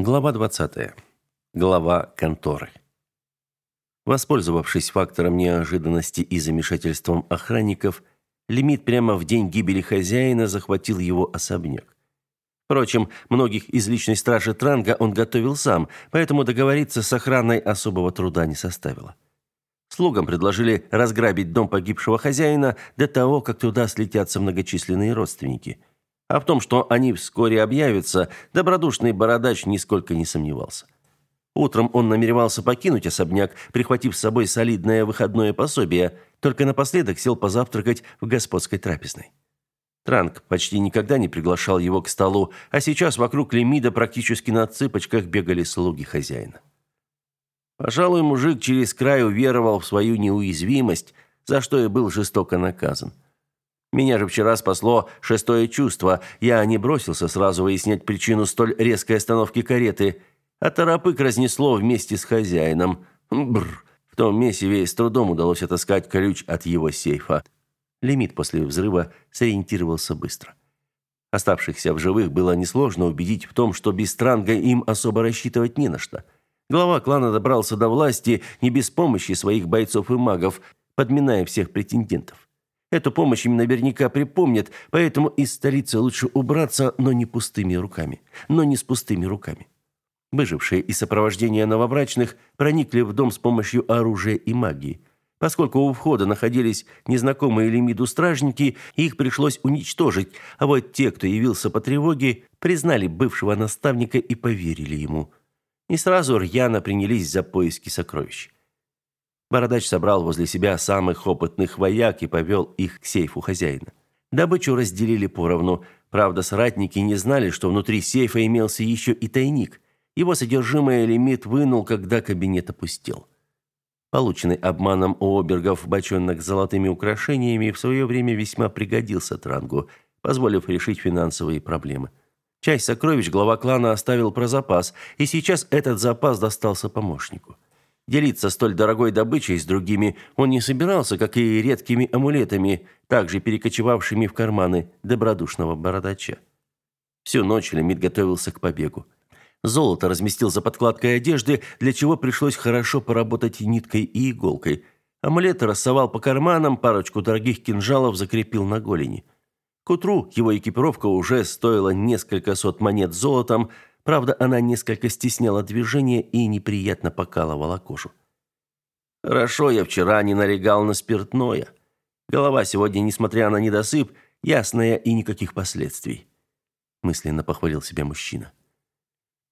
Глава 20. Глава конторы. Воспользовавшись фактором неожиданности и замешательством охранников, Лимит прямо в день гибели хозяина захватил его особняк. Впрочем, многих из личной стражи Транга он готовил сам, поэтому договориться с охраной особого труда не составило. Слугам предложили разграбить дом погибшего хозяина до того, как туда слетятся многочисленные родственники – а в том, что они вскоре объявятся, добродушный бородач нисколько не сомневался. Утром он намеревался покинуть особняк, прихватив с собой солидное выходное пособие, только напоследок сел позавтракать в господской трапезной. Транк почти никогда не приглашал его к столу, а сейчас вокруг Лемида практически на цыпочках бегали слуги хозяина. Пожалуй, мужик через край уверовал в свою неуязвимость, за что и был жестоко наказан. Меня же вчера спасло шестое чувство. Я не бросился сразу выяснять причину столь резкой остановки кареты, а торопык разнесло вместе с хозяином. Бррр. В том месиве с трудом удалось отыскать ключ от его сейфа. Лимит после взрыва сориентировался быстро. Оставшихся в живых было несложно убедить в том, что без Транга им особо рассчитывать не на что. Глава клана добрался до власти не без помощи своих бойцов и магов, подминая всех претендентов. Эту помощь им наверняка припомнят, поэтому из столицы лучше убраться, но не пустыми руками. Но не с пустыми руками. Выжившие из сопровождения новобрачных проникли в дом с помощью оружия и магии. Поскольку у входа находились незнакомые Лемиду стражники, их пришлось уничтожить, а вот те, кто явился по тревоге, признали бывшего наставника и поверили ему. И сразу рьяно принялись за поиски сокровищ. Бородач собрал возле себя самых опытных вояк и повел их к сейфу хозяина. Добычу разделили поровну. Правда, соратники не знали, что внутри сейфа имелся еще и тайник. Его содержимое лимит вынул, когда кабинет опустел. Полученный обманом у обергов бочонок с золотыми украшениями в свое время весьма пригодился Трангу, позволив решить финансовые проблемы. Часть сокровищ глава клана оставил про запас, и сейчас этот запас достался помощнику. Делиться столь дорогой добычей с другими он не собирался, как и редкими амулетами, также перекочевавшими в карманы добродушного бородача. Всю ночь Лемит готовился к побегу. Золото разместил за подкладкой одежды, для чего пришлось хорошо поработать ниткой и иголкой. Амулеты рассовал по карманам, парочку дорогих кинжалов закрепил на голени. К утру его экипировка уже стоила несколько сот монет золотом, Правда, она несколько стесняла движение и неприятно покалывала кожу. Хорошо я вчера не налегал на спиртное. Голова сегодня, несмотря на недосып, ясная и никаких последствий. Мысленно похвалил себя мужчина.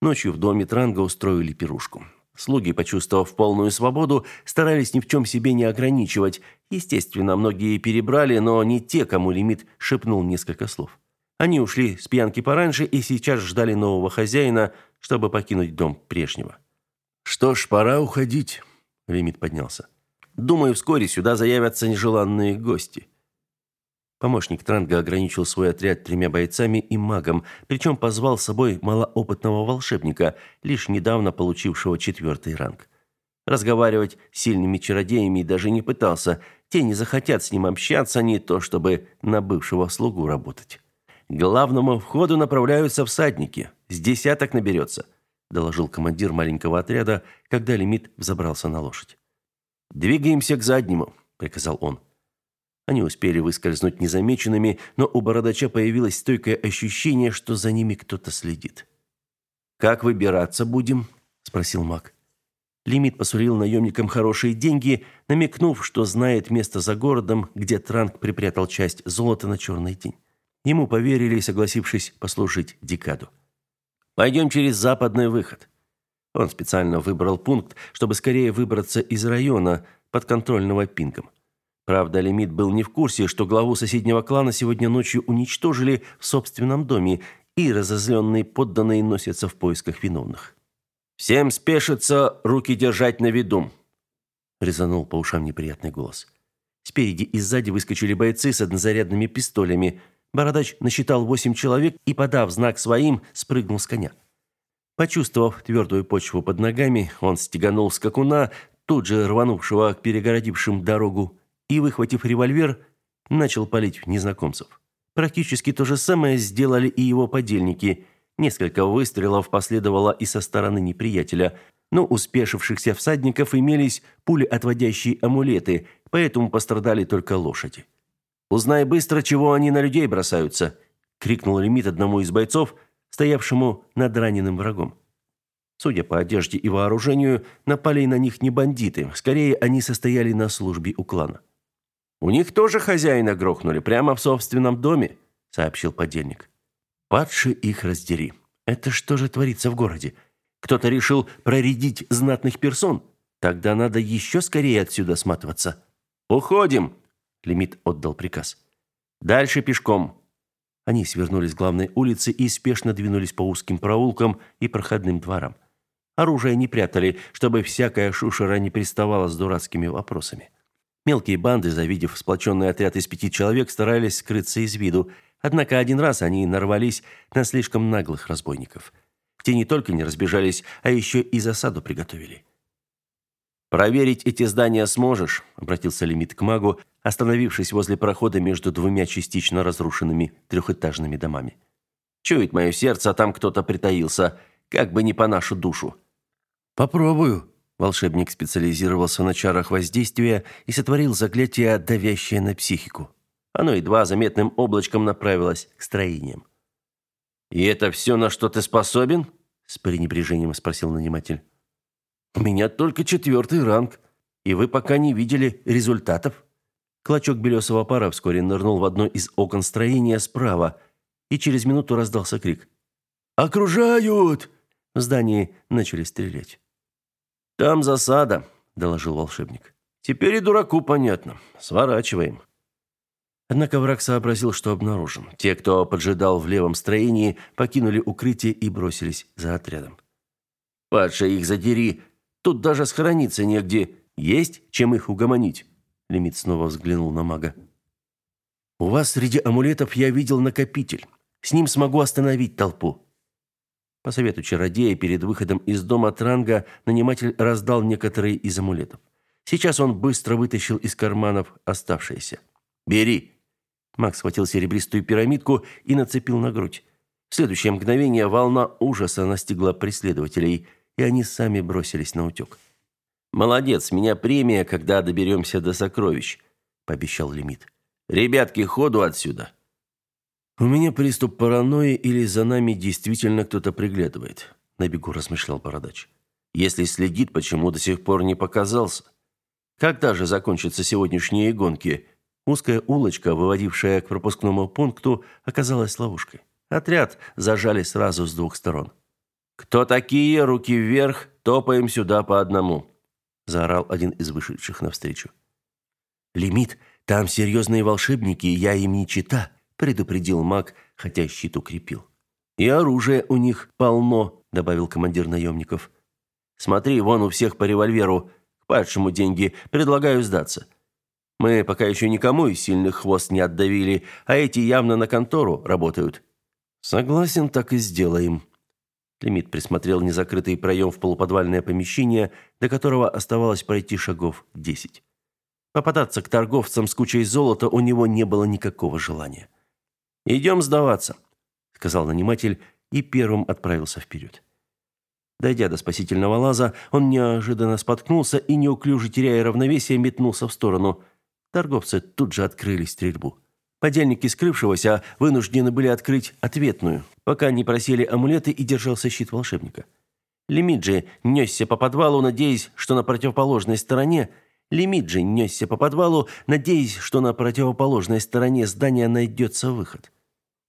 Ночью в доме Транга устроили пирушку. Слуги, почувствовав полную свободу, старались ни в чем себе не ограничивать. Естественно, многие перебрали, но не те, кому лимит шепнул несколько слов. Они ушли с пьянки пораньше и сейчас ждали нового хозяина, чтобы покинуть дом прежнего. «Что ж, пора уходить», — Лимит поднялся. «Думаю, вскоре сюда заявятся нежеланные гости». Помощник Транга ограничил свой отряд тремя бойцами и магом, причем позвал с собой малоопытного волшебника, лишь недавно получившего четвертый ранг. Разговаривать с сильными чародеями даже не пытался, те не захотят с ним общаться, не то чтобы на бывшего слугу работать. К главному входу направляются всадники. С десяток наберется», – доложил командир маленького отряда, когда лимит взобрался на лошадь. «Двигаемся к заднему», – приказал он. Они успели выскользнуть незамеченными, но у бородача появилось стойкое ощущение, что за ними кто-то следит. «Как выбираться будем?» – спросил маг. Лимит посулил наемникам хорошие деньги, намекнув, что знает место за городом, где Транк припрятал часть золота на черный день. Ему поверили, согласившись послужить декаду. «Пойдем через западный выход». Он специально выбрал пункт, чтобы скорее выбраться из района, подконтрольного пинком. Правда, Лимит был не в курсе, что главу соседнего клана сегодня ночью уничтожили в собственном доме, и разозленные подданные носятся в поисках виновных. «Всем спешиться, руки держать на виду!» резанул по ушам неприятный голос. Спереди и сзади выскочили бойцы с однозарядными пистолями – Бородач насчитал восемь человек и, подав знак своим, спрыгнул с коня. Почувствовав твердую почву под ногами, он стеганул скакуна, тут же рванувшего к перегородившим дорогу, и, выхватив револьвер, начал палить в незнакомцев. Практически то же самое сделали и его подельники. Несколько выстрелов последовало и со стороны неприятеля, но у спешившихся всадников имелись пули-отводящие амулеты, поэтому пострадали только лошади. «Узнай быстро, чего они на людей бросаются!» – крикнул Лимит одному из бойцов, стоявшему над раненым врагом. Судя по одежде и вооружению, напали на них не бандиты, скорее они состояли на службе у клана. «У них тоже хозяина грохнули, прямо в собственном доме», – сообщил подельник. «Падши их раздери. Это что же творится в городе? Кто-то решил проредить знатных персон? Тогда надо еще скорее отсюда сматываться». «Уходим!» – Лимит отдал приказ. «Дальше пешком». Они свернули с главной улицы и спешно двинулись по узким проулкам и проходным дворам. Оружие не прятали, чтобы всякая шушера не приставала с дурацкими вопросами. Мелкие банды, завидев сплоченный отряд из пяти человек, старались скрыться из виду, однако один раз они нарвались на слишком наглых разбойников. Те не только не разбежались, а еще и засаду приготовили. «Проверить эти здания сможешь?» – обратился Лимит к магу, остановившись возле прохода между двумя частично разрушенными трехэтажными домами. «Чует мое сердце, а там кто-то притаился, как бы не по нашу душу». Попробую. Волшебник специализировался на чарах воздействия и сотворил заклятие, давящее на психику. Оно едва заметным облачком направилось к строениям. «И это все, на что ты способен?» С пренебрежением спросил наниматель. «У меня только четвертый ранг, и вы пока не видели результатов». Клочок белесого пара вскоре нырнул в одно из окон строения справа, и через минуту раздался крик. «Окружают!» В здании начали стрелять. «Там засада», – доложил волшебник. «Теперь и дураку понятно. Сворачиваем». Однако враг сообразил, что обнаружен. Те, кто поджидал в левом строении, покинули укрытие и бросились за отрядом. «Падша, их задери! Тут даже схорониться негде. Есть чем их угомонить?» Лимит снова взглянул на мага. «У вас среди амулетов я видел накопитель. С ним смогу остановить толпу. По совету чародея, перед выходом из дома Транга наниматель раздал некоторые из амулетов. Сейчас он быстро вытащил из карманов оставшиеся. «Бери!» Макс схватил серебристую пирамидку и нацепил на грудь. В следующее мгновение волна ужаса настигла преследователей, и они сами бросились на утек. «Молодец, меня премия, когда доберемся до сокровищ», – пообещал Лимит. «Ребятки, ходу отсюда!» У меня приступ паранойи или за нами действительно кто-то приглядывает, на бегу размышлял бородач. Если следит, почему до сих пор не показался? Когда же закончатся сегодняшние гонки? Узкая улочка, выводившая к пропускному пункту, оказалась ловушкой. Отряд зажали сразу с двух сторон. Кто такие? Руки вверх, топаем сюда по одному, заорал один из вышедших навстречу. Лимит, там серьезные волшебники, я им не чита предупредил маг, хотя щит укрепил. И оружия у них полно, добавил командир наемников. Смотри, вон у всех по револьверу. К падшему деньги. Предлагаю сдаться. Мы пока еще никому из сильных хвост не отдавили, а эти явно на контору работают. Согласен, так и сделаем. Лимит присмотрел незакрытый проем в полуподвальное помещение, до которого оставалось пройти шагов десять. Попадаться к торговцам с кучей золота у него не было никакого желания. «Идем сдаваться», — сказал наниматель и первым отправился вперед. Дойдя до спасительного лаза, он неожиданно споткнулся и, неуклюже теряя равновесие, метнулся в сторону. Торговцы тут же открыли стрельбу. Подельники скрывшегося вынуждены были открыть ответную, пока не просели амулеты и держался щит волшебника. Лимит же несся по подвалу, надеясь, что на противоположной стороне Лимит же несся по подвалу, надеясь, что на противоположной стороне здания найдется выход.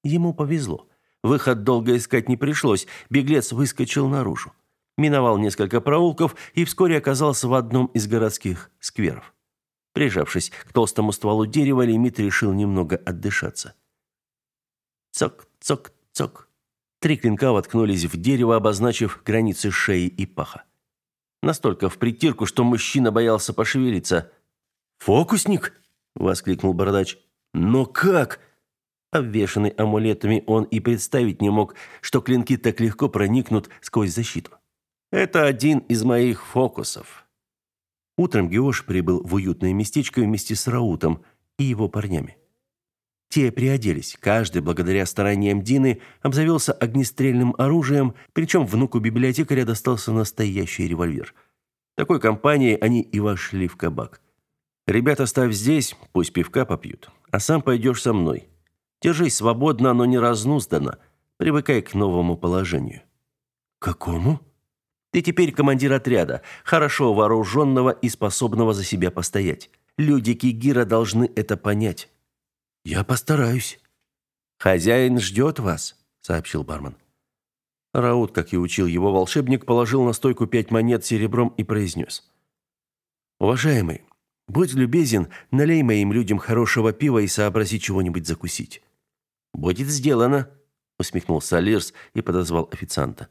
Ему повезло. Выход долго искать не пришлось. Беглец выскочил наружу. Миновал несколько проулков и вскоре оказался в одном из городских скверов. Прижавшись к толстому стволу дерева, Лимит решил немного отдышаться. Цок, цок, цок. Три клинка воткнулись в дерево, обозначив границы шеи и паха. Настолько в притирку, что мужчина боялся пошевелиться. «Фокусник?» – воскликнул бородач. «Но как?» Обвешанный амулетами, он и представить не мог, что клинки так легко проникнут сквозь защиту. Это один из моих фокусов. Утром Геош прибыл в уютное местечко вместе с Раутом и его парнями. Те приоделись. Каждый, благодаря стараниям Дины, обзавелся огнестрельным оружием, причем внуку библиотекаря достался настоящий револьвер. Такой компанией они и вошли в кабак. «Ребята, ставь здесь, пусть пивка попьют, а сам пойдешь со мной. Держись свободно, но не разнузданно. Привыкай к новому положению». «Какому?» «Ты теперь командир отряда, хорошо вооруженного и способного за себя постоять. Люди Кигира должны это понять». «Я постараюсь». «Хозяин ждет вас», — сообщил бармен. Раут, как и учил его волшебник, положил на стойку пять монет серебром и произнес. «Уважаемый, будь любезен, налей моим людям хорошего пива и сообрази чего-нибудь закусить». «Будет сделано», — усмехнулся Алирс и подозвал официанта.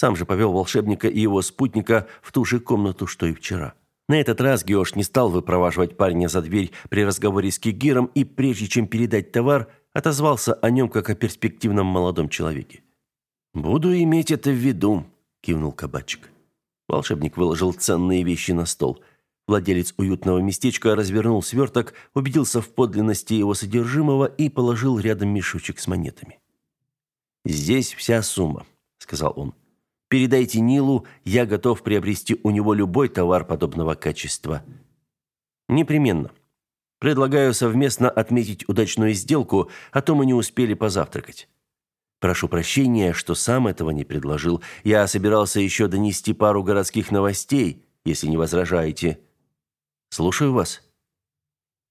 Сам же повел волшебника и его спутника в ту же комнату, что и вчера. На этот раз Геош не стал выпроваживать парня за дверь при разговоре с Кигиром и, прежде чем передать товар, отозвался о нем как о перспективном молодом человеке. «Буду иметь это в виду», – кивнул кабачик. Волшебник выложил ценные вещи на стол. Владелец уютного местечка развернул сверток, убедился в подлинности его содержимого и положил рядом мешочек с монетами. «Здесь вся сумма», – сказал он. Передайте Нилу, я готов приобрести у него любой товар подобного качества. Непременно. Предлагаю совместно отметить удачную сделку, а то мы не успели позавтракать. Прошу прощения, что сам этого не предложил. Я собирался еще донести пару городских новостей, если не возражаете. Слушаю вас.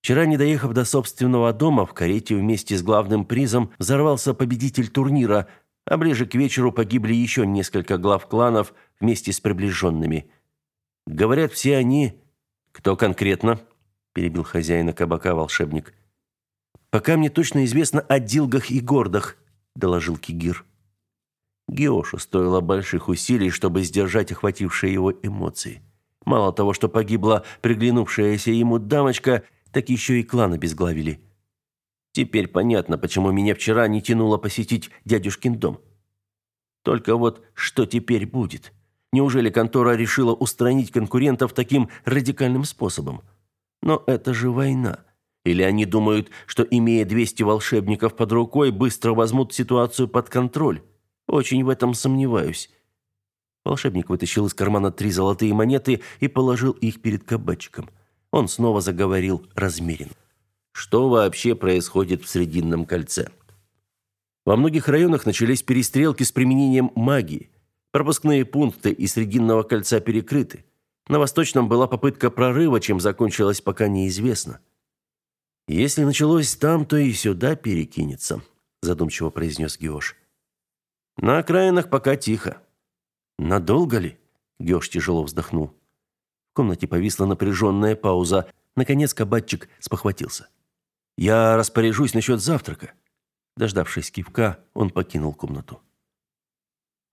Вчера, не доехав до собственного дома, в карете вместе с главным призом взорвался победитель турнира, а ближе к вечеру погибли еще несколько глав кланов вместе с приближенными. Говорят, все они... Кто конкретно? перебил хозяина кабака волшебник. Пока мне точно известно о Дилгах и Гордах, доложил Кигир. Геошу стоило больших усилий, чтобы сдержать охватившие его эмоции. Мало того, что погибла приглянувшаяся ему дамочка, так еще и клан обезглавили. Теперь понятно, почему меня вчера не тянуло посетить дядюшкин дом. Только вот что теперь будет? Неужели контора решила устранить конкурентов таким радикальным способом? Но это же война. Или они думают, что имея 200 волшебников под рукой, быстро возьмут ситуацию под контроль? Очень в этом сомневаюсь. Волшебник вытащил из кармана три золотые монеты и положил их перед кабачиком. Он снова заговорил размеренно. Что вообще происходит в Срединном кольце? Во многих районах начались перестрелки с применением магии. Пропускные пункты из Срединного кольца перекрыты. На Восточном была попытка прорыва, чем закончилось пока неизвестно. Если началось там, то и сюда перекинется, задумчиво произнес Геош. На окраинах пока тихо. Надолго ли? Геош тяжело вздохнул. В комнате повисла напряженная пауза. Наконец кабачик спохватился. Я распоряжусь насчет завтрака. Дождавшись кивка, он покинул комнату.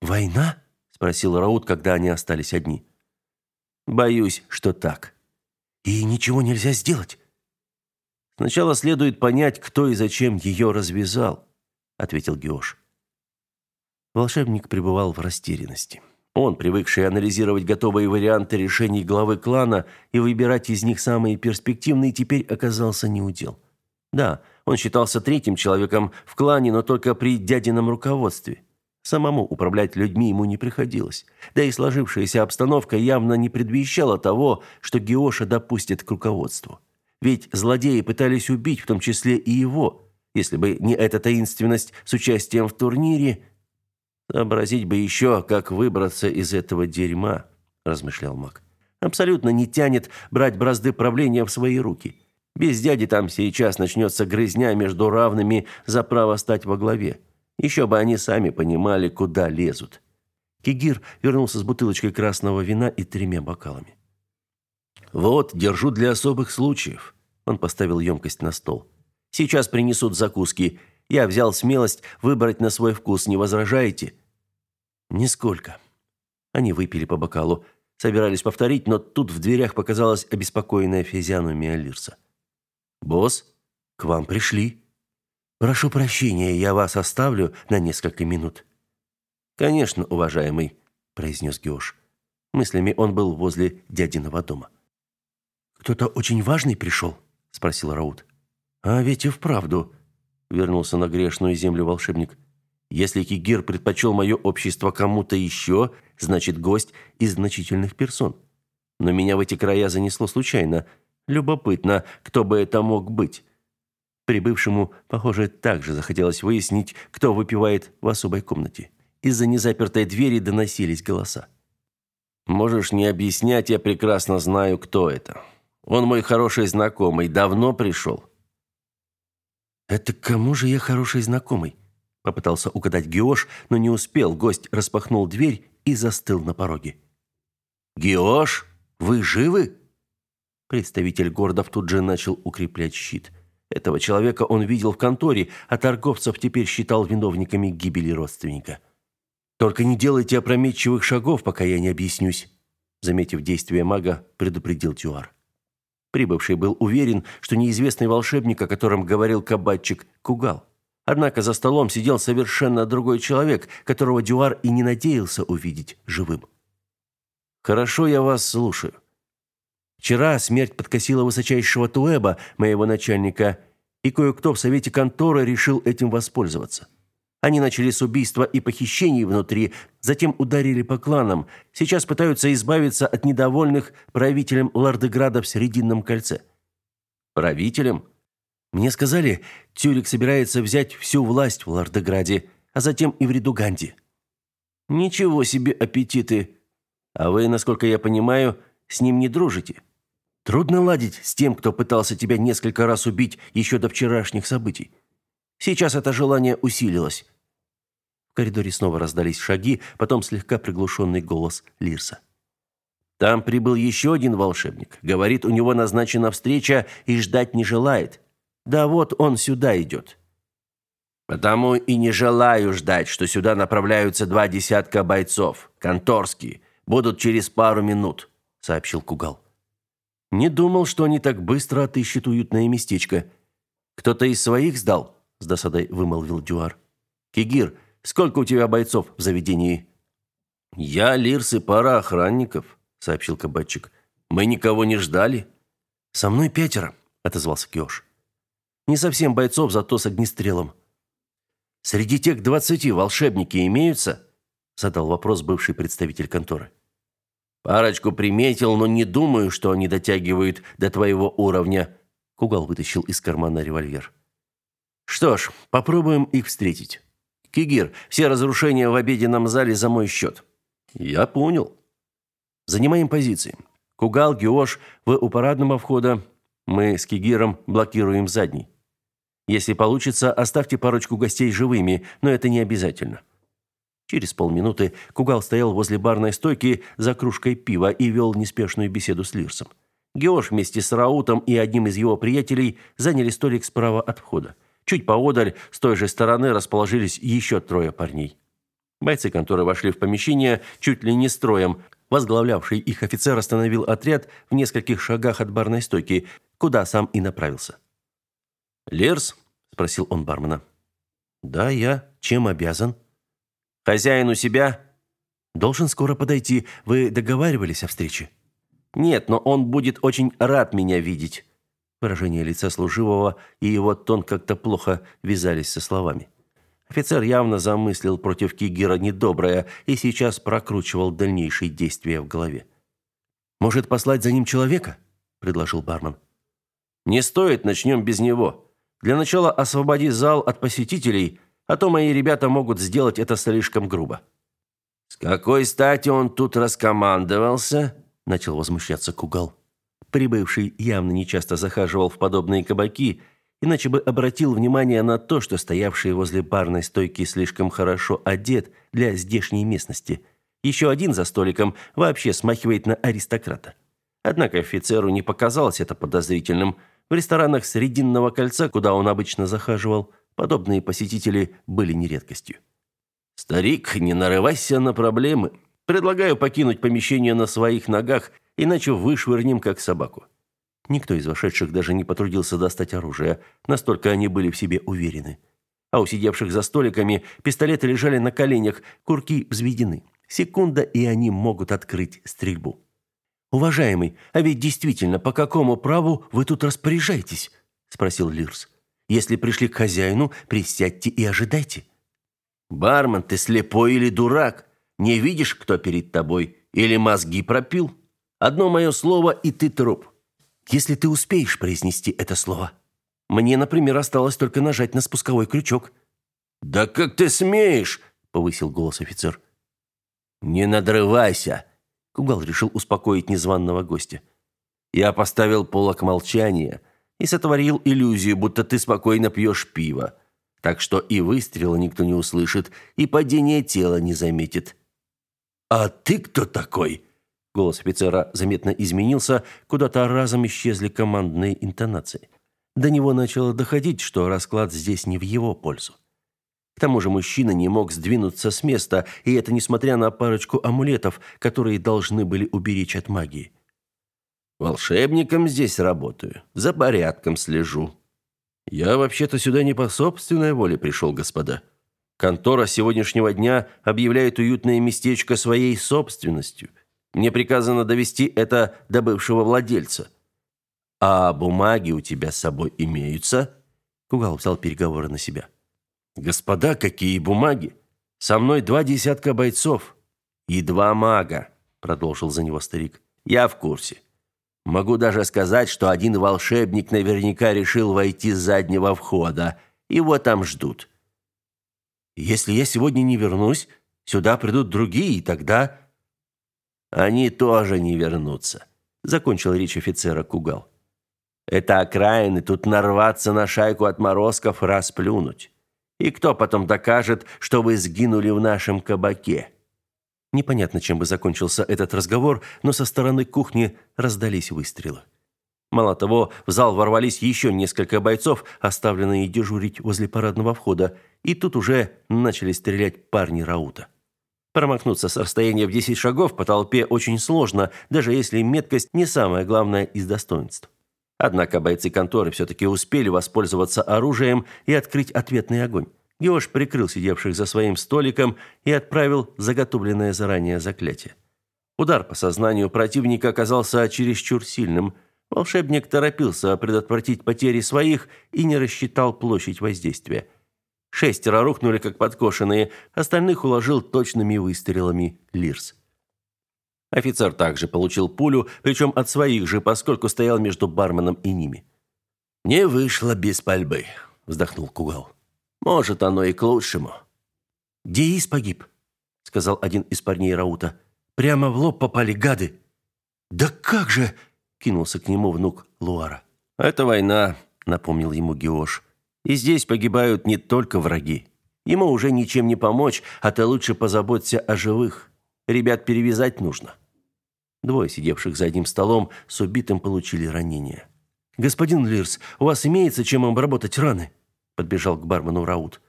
Война? спросил Раут, когда они остались одни. Боюсь, что так. И ничего нельзя сделать. Сначала следует понять, кто и зачем ее развязал, ответил Геош. Волшебник пребывал в растерянности. Он, привыкший анализировать готовые варианты решений главы клана и выбирать из них самые перспективные, теперь оказался неудел. Да, он считался третьим человеком в клане, но только при дядином руководстве. Самому управлять людьми ему не приходилось. Да и сложившаяся обстановка явно не предвещала того, что Геоша допустит к руководству. Ведь злодеи пытались убить в том числе и его. Если бы не эта таинственность с участием в турнире, сообразить бы еще, как выбраться из этого дерьма, размышлял Мак. Абсолютно не тянет брать бразды правления в свои руки. Без дяди там сейчас начнется грызня между равными за право стать во главе. Еще бы они сами понимали, куда лезут. Кигир вернулся с бутылочкой красного вина и тремя бокалами. «Вот, держу для особых случаев». Он поставил емкость на стол. «Сейчас принесут закуски. Я взял смелость выбрать на свой вкус. Не возражаете?» «Нисколько». Они выпили по бокалу. Собирались повторить, но тут в дверях показалась обеспокоенная физиономия Лирса. «Босс, к вам пришли». «Прошу прощения, я вас оставлю на несколько минут». «Конечно, уважаемый», – произнес Геош. Мыслями он был возле дядиного дома. «Кто-то очень важный пришел?» – спросил Раут. «А ведь и вправду. вернулся на грешную землю волшебник. Если Кигир предпочел мое общество кому-то еще, значит, гость из значительных персон. Но меня в эти края занесло случайно. Любопытно, кто бы это мог быть. Прибывшему, похоже, также захотелось выяснить, кто выпивает в особой комнате. Из-за незапертой двери доносились голоса. Можешь не объяснять, я прекрасно знаю, кто это. Он мой хороший знакомый, давно пришел». «Это кому же я хороший знакомый?» Попытался угадать Геош, но не успел. Гость распахнул дверь и застыл на пороге. «Геош, вы живы?» Представитель Гордов тут же начал укреплять щит. Этого человека он видел в конторе, а торговцев теперь считал виновниками гибели родственника. «Только не делайте опрометчивых шагов, пока я не объяснюсь», заметив действие мага, предупредил Тюар. Прибывший был уверен, что неизвестный волшебник, о котором говорил кабачик, Кугал. Однако за столом сидел совершенно другой человек, которого Дюар и не надеялся увидеть живым. «Хорошо, я вас слушаю. Вчера смерть подкосила высочайшего Туэба, моего начальника, и кое-кто в совете конторы решил этим воспользоваться. Они начали с убийства и похищений внутри, затем ударили по кланам. Сейчас пытаются избавиться от недовольных правителем Лардеграда в Срединном кольце. Правителем? Мне сказали, Тюлик собирается взять всю власть в Лардеграде, а затем и в Редуганде. Ничего себе аппетиты. А вы, насколько я понимаю, с ним не дружите. Трудно ладить с тем, кто пытался тебя несколько раз убить еще до вчерашних событий. Сейчас это желание усилилось. В коридоре снова раздались шаги, потом слегка приглушенный голос Лирса. Там прибыл еще один волшебник. Говорит, у него назначена встреча и ждать не желает. Да вот он сюда идет. Потому и не желаю ждать, что сюда направляются два десятка бойцов. Конторские. Будут через пару минут, сообщил Кугал. Не думал, что они так быстро отыщут уютное местечко. Кто-то из своих сдал, с досадой вымолвил Дюар. Кигир, Сколько у тебя бойцов в заведении?» «Я, Лирс и пара охранников», — сообщил кабачик. «Мы никого не ждали». «Со мной пятеро», — отозвался Киош. «Не совсем бойцов, зато с огнестрелом». «Среди тех двадцати волшебники имеются?» — задал вопрос бывший представитель конторы. «Парочку приметил, но не думаю, что они дотягивают до твоего уровня», — Кугал вытащил из кармана револьвер. «Что ж, попробуем их встретить». Кигир, все разрушения в обеденном зале за мой счет». «Я понял». «Занимаем позиции. Кугал, Геош, вы у парадного входа. Мы с Кигиром блокируем задний. Если получится, оставьте парочку гостей живыми, но это не обязательно». Через полминуты Кугал стоял возле барной стойки за кружкой пива и вел неспешную беседу с Лирсом. Геош вместе с Раутом и одним из его приятелей заняли столик справа от входа. Чуть поодаль, с той же стороны, расположились еще трое парней. Бойцы конторы вошли в помещение чуть ли не строем. Возглавлявший их офицер остановил отряд в нескольких шагах от барной стойки, куда сам и направился. «Лерс?» – спросил он бармена. «Да, я. Чем обязан?» «Хозяин у себя?» «Должен скоро подойти. Вы договаривались о встрече?» «Нет, но он будет очень рад меня видеть». Выражение лица служивого и его тон как-то плохо вязались со словами. Офицер явно замыслил против Кигера недоброе и сейчас прокручивал дальнейшие действия в голове. «Может, послать за ним человека?» – предложил бармен. «Не стоит, начнем без него. Для начала освободи зал от посетителей, а то мои ребята могут сделать это слишком грубо». «С какой стати он тут раскомандовался?» – начал возмущаться Кугал. Прибывший явно нечасто захаживал в подобные кабаки, иначе бы обратил внимание на то, что стоявший возле барной стойки слишком хорошо одет для здешней местности. Еще один за столиком вообще смахивает на аристократа. Однако офицеру не показалось это подозрительным. В ресторанах Срединного кольца, куда он обычно захаживал, подобные посетители были не редкостью. «Старик, не нарывайся на проблемы. Предлагаю покинуть помещение на своих ногах – иначе вышвырнем как собаку. Никто из вошедших даже не потрудился достать оружие, настолько они были в себе уверены. А у сидевших за столиками пистолеты лежали на коленях, курки взведены. Секунда, и они могут открыть стрельбу. «Уважаемый, а ведь действительно, по какому праву вы тут распоряжаетесь?» – спросил Лирс. Если пришли к хозяину, присядьте и ожидайте. Бармен, ты слепой или дурак? Не видишь, кто перед тобой? Или мозги пропил? Одно мое слово, и ты труп. Если ты успеешь произнести это слово. Мне, например, осталось только нажать на спусковой крючок. Да как ты смеешь? повысил голос офицер. Не надрывайся, Кугал решил успокоить незваного гостя. Я поставил полок молчания и сотворил иллюзию, будто ты спокойно пьешь пиво. Так что и выстрела никто не услышит, и падение тела не заметит. А ты кто такой? Голос офицера заметно изменился, куда-то разом исчезли командные интонации. До него начало доходить, что расклад здесь не в его пользу. К тому же мужчина не мог сдвинуться с места, и это несмотря на парочку амулетов, которые должны были уберечь от магии. Волшебником здесь работаю, за порядком слежу. Я вообще-то сюда не по собственной воле пришел, господа. Контора сегодняшнего дня объявляет уютное местечко своей собственностью. Мне приказано довести это до бывшего владельца. А бумаги у тебя с собой имеются? Кугал взял переговоры на себя. Господа, какие бумаги? Со мной два десятка бойцов и два мага, продолжил за него старик. Я в курсе. Могу даже сказать, что один волшебник наверняка решил войти с заднего входа. Его там ждут. Если я сегодня не вернусь, сюда придут другие, и тогда они тоже не вернутся, закончил речь офицера Кугал. Это окраины, тут нарваться на шайку отморозков расплюнуть. И кто потом докажет, что вы сгинули в нашем кабаке? Непонятно, чем бы закончился этот разговор, но со стороны кухни раздались выстрелы. Мало того, в зал ворвались еще несколько бойцов, оставленные дежурить возле парадного входа, и тут уже начали стрелять парни Раута. Промахнуться с расстояния в 10 шагов по толпе очень сложно, даже если меткость не самое главное из достоинств. Однако бойцы конторы все-таки успели воспользоваться оружием и открыть ответный огонь. Геош прикрыл сидевших за своим столиком и отправил заготовленное заранее заклятие. Удар по сознанию противника оказался чересчур сильным. Волшебник торопился предотвратить потери своих и не рассчитал площадь воздействия. Шестеро рухнули как подкошенные, остальных уложил точными выстрелами Лирс. Офицер также получил пулю, причем от своих же, поскольку стоял между барменом и ними. «Не вышло без пальбы», — вздохнул Кугал. «Может, оно и к лучшему». «Деис погиб», — сказал один из парней Раута. «Прямо в лоб попали гады». «Да как же!» — кинулся к нему внук Луара. «Это война», — напомнил ему Геош. «И здесь погибают не только враги. Ему уже ничем не помочь, а ты лучше позаботься о живых». Ребят перевязать нужно. Двое сидевших за одним столом с убитым получили ранения. Господин Лирс, у вас имеется чем обработать раны? Подбежал к бармену Раут.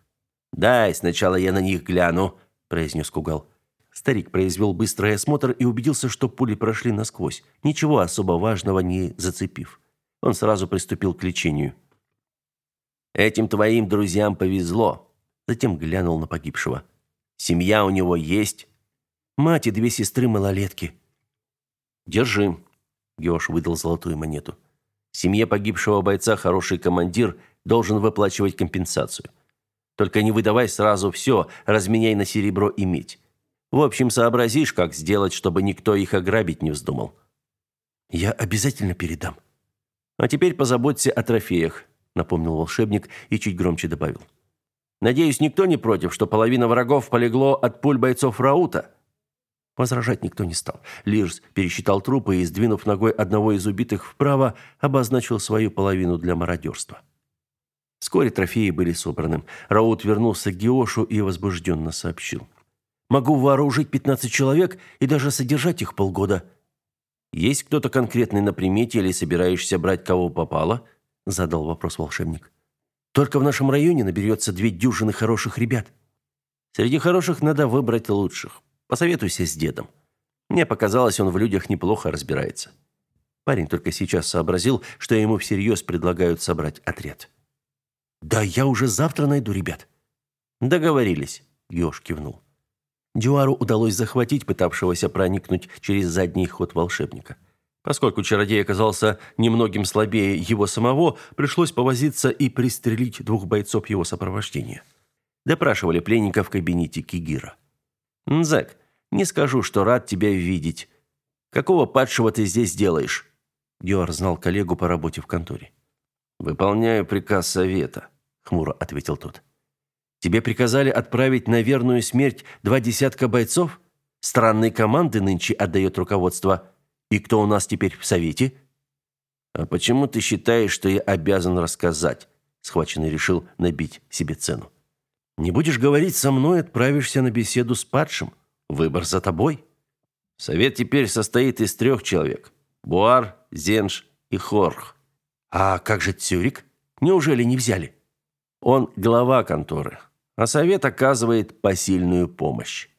Дай сначала я на них гляну, произнес Кугал. Старик произвел быстрый осмотр и убедился, что пули прошли насквозь, ничего особо важного не зацепив. Он сразу приступил к лечению. Этим твоим друзьям повезло. Затем глянул на погибшего. Семья у него есть, Мать и две сестры малолетки. Держи. Геош выдал золотую монету. Семье погибшего бойца хороший командир должен выплачивать компенсацию. Только не выдавай сразу все, разменяй на серебро и медь. В общем, сообразишь, как сделать, чтобы никто их ограбить не вздумал. Я обязательно передам. А теперь позаботься о трофеях, напомнил волшебник и чуть громче добавил. Надеюсь, никто не против, что половина врагов полегло от пуль бойцов Раута. Возражать никто не стал. Лирс пересчитал трупы и, сдвинув ногой одного из убитых вправо, обозначил свою половину для мародерства. Вскоре трофеи были собраны. Раут вернулся к Геошу и возбужденно сообщил. «Могу вооружить 15 человек и даже содержать их полгода». «Есть кто-то конкретный на примете или собираешься брать кого попало?» задал вопрос волшебник. «Только в нашем районе наберется две дюжины хороших ребят». «Среди хороших надо выбрать лучших. Посоветуйся с дедом. Мне показалось, он в людях неплохо разбирается. Парень только сейчас сообразил, что ему всерьез предлагают собрать отряд. Да я уже завтра найду ребят. Договорились, Геош кивнул. Дюару удалось захватить пытавшегося проникнуть через задний ход волшебника. Поскольку чародей оказался немногим слабее его самого, пришлось повозиться и пристрелить двух бойцов его сопровождения. Допрашивали пленника в кабинете Кигира. «Нзак, не скажу, что рад тебя видеть. Какого падшего ты здесь делаешь?» Диор знал коллегу по работе в конторе. «Выполняю приказ совета», — хмуро ответил тот. «Тебе приказали отправить на верную смерть два десятка бойцов? Странные команды нынче отдает руководство». И кто у нас теперь в совете? А почему ты считаешь, что я обязан рассказать? Схваченный решил набить себе цену. Не будешь говорить со мной, отправишься на беседу с падшим. Выбор за тобой. Совет теперь состоит из трех человек: Буар, Зенш и Хорх. А как же Цюрик? Неужели не взяли? Он глава конторы, а совет оказывает посильную помощь.